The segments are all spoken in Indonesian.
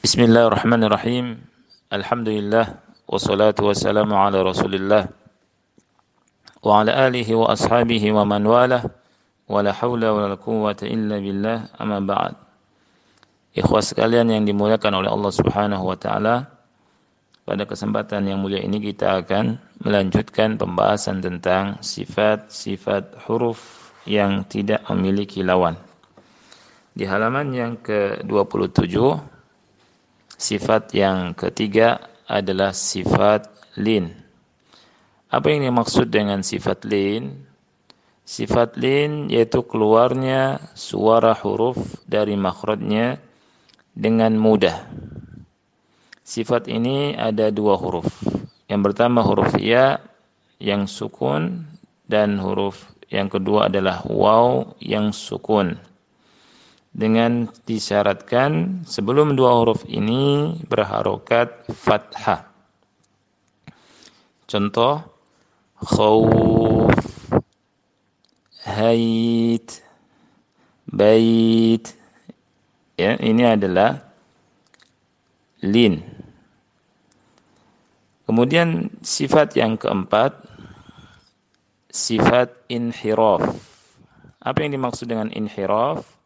بسم الله الرحمن الرحيم الحمد لله والصلاة والسلام على رسول الله وعلى آله وأصحابه ومن والاه ولا حول ولا قوة إلا بالله أما بعد إخوة sekalian yang dimuliakan oleh Allah Subhanahu wa taala, pada kesempatan yang mulia ini kita akan melanjutkan pembahasan tentang sifat-sifat huruf yang tidak memiliki lawan. Di halaman yang ke-27 Sifat yang ketiga adalah sifat lin. Apa yang dimaksud dengan sifat lin? Sifat lin yaitu keluarnya suara huruf dari makhrajnya dengan mudah. Sifat ini ada dua huruf. Yang pertama huruf ya yang sukun dan huruf yang kedua adalah waw yang sukun dengan disyaratkan sebelum dua huruf ini berharokat fathah. Contoh khawf hait bait ya ini adalah lin. Kemudian sifat yang keempat sifat inhiraf. Apa yang dimaksud dengan inhiraf?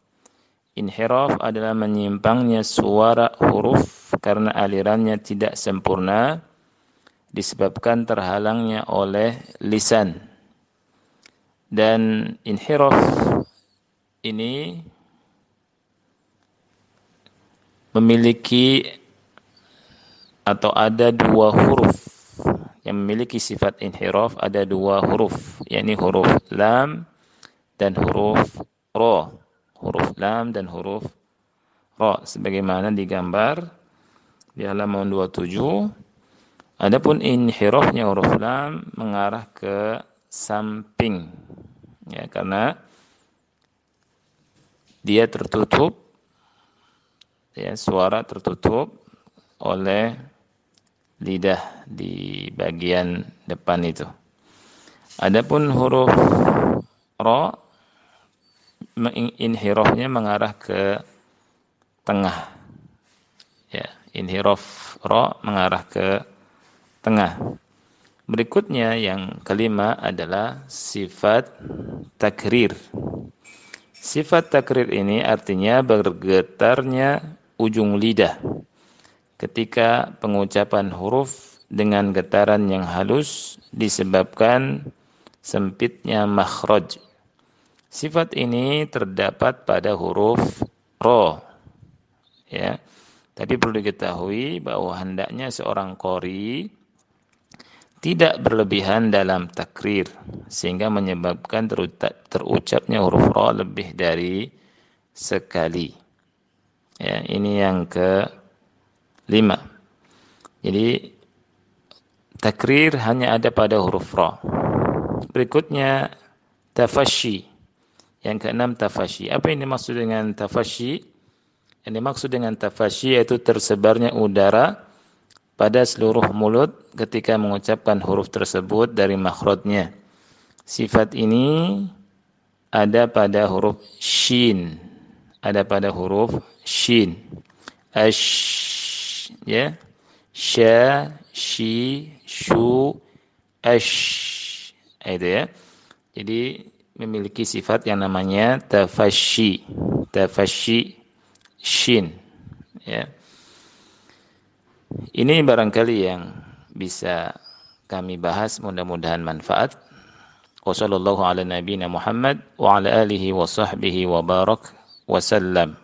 Inhiraf adalah menyimpangnya suara huruf karena alirannya tidak sempurna disebabkan terhalangnya oleh lisan. Dan inhiraf ini memiliki atau ada dua huruf yang memiliki sifat inhiraf ada dua huruf yakni huruf lam dan huruf ra huruf lam dan huruf ra. Sebagaimana digambar di halaman 27 adapun inhirafnya huruf lam mengarah ke samping ya karena dia tertutup ya suara tertutup oleh lidah di bagian depan itu. Adapun huruf ra inhirafnya mengarah ke tengah. Ya, inhiraf ra mengarah ke tengah. Berikutnya yang kelima adalah sifat takrir. Sifat takrir ini artinya bergetarnya ujung lidah ketika pengucapan huruf dengan getaran yang halus disebabkan sempitnya makhraj Sifat ini terdapat pada huruf ro. Ya. Tapi perlu diketahui bahwa hendaknya seorang kori tidak berlebihan dalam takrir sehingga menyebabkan terucapnya huruf ro lebih dari sekali. Ya, ini yang ke lima. Jadi takrir hanya ada pada huruf ro. Berikutnya tafashi yang keenam tafashi. Apa yang dimaksud dengan tafashi? Yang dimaksud dengan tafashi yaitu tersebarnya udara pada seluruh mulut ketika mengucapkan huruf tersebut dari makhrajnya. Sifat ini ada pada huruf shin. Ada pada huruf shin. Ash ya. Sha, shi, shu, ash. Itu ya. Jadi memiliki sifat yang namanya tafashi tafashi shin ya. Ini barangkali yang bisa kami bahas mudah-mudahan manfaat. Nabiyina Muhammad wa ala alihi wa sahbihi wa barak wasallam